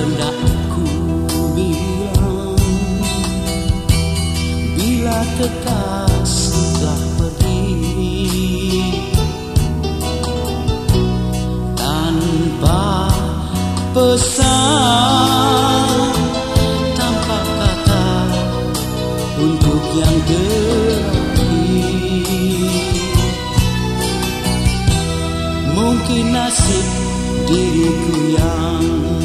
hendak ku bilang. Bila kekasih telah pergi Tanpa pesan Tanpa kata untuk yang terakhir Mungkin nasib diriku yang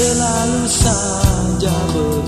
Selalu saja begini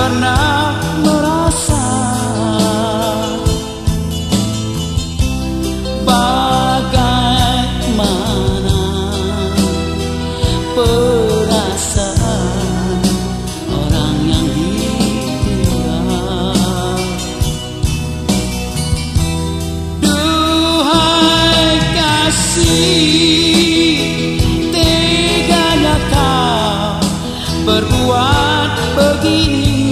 pernah merasa bagaimana perasaan orang yang ditinggal Duhai kasih teganya kau berbuat begini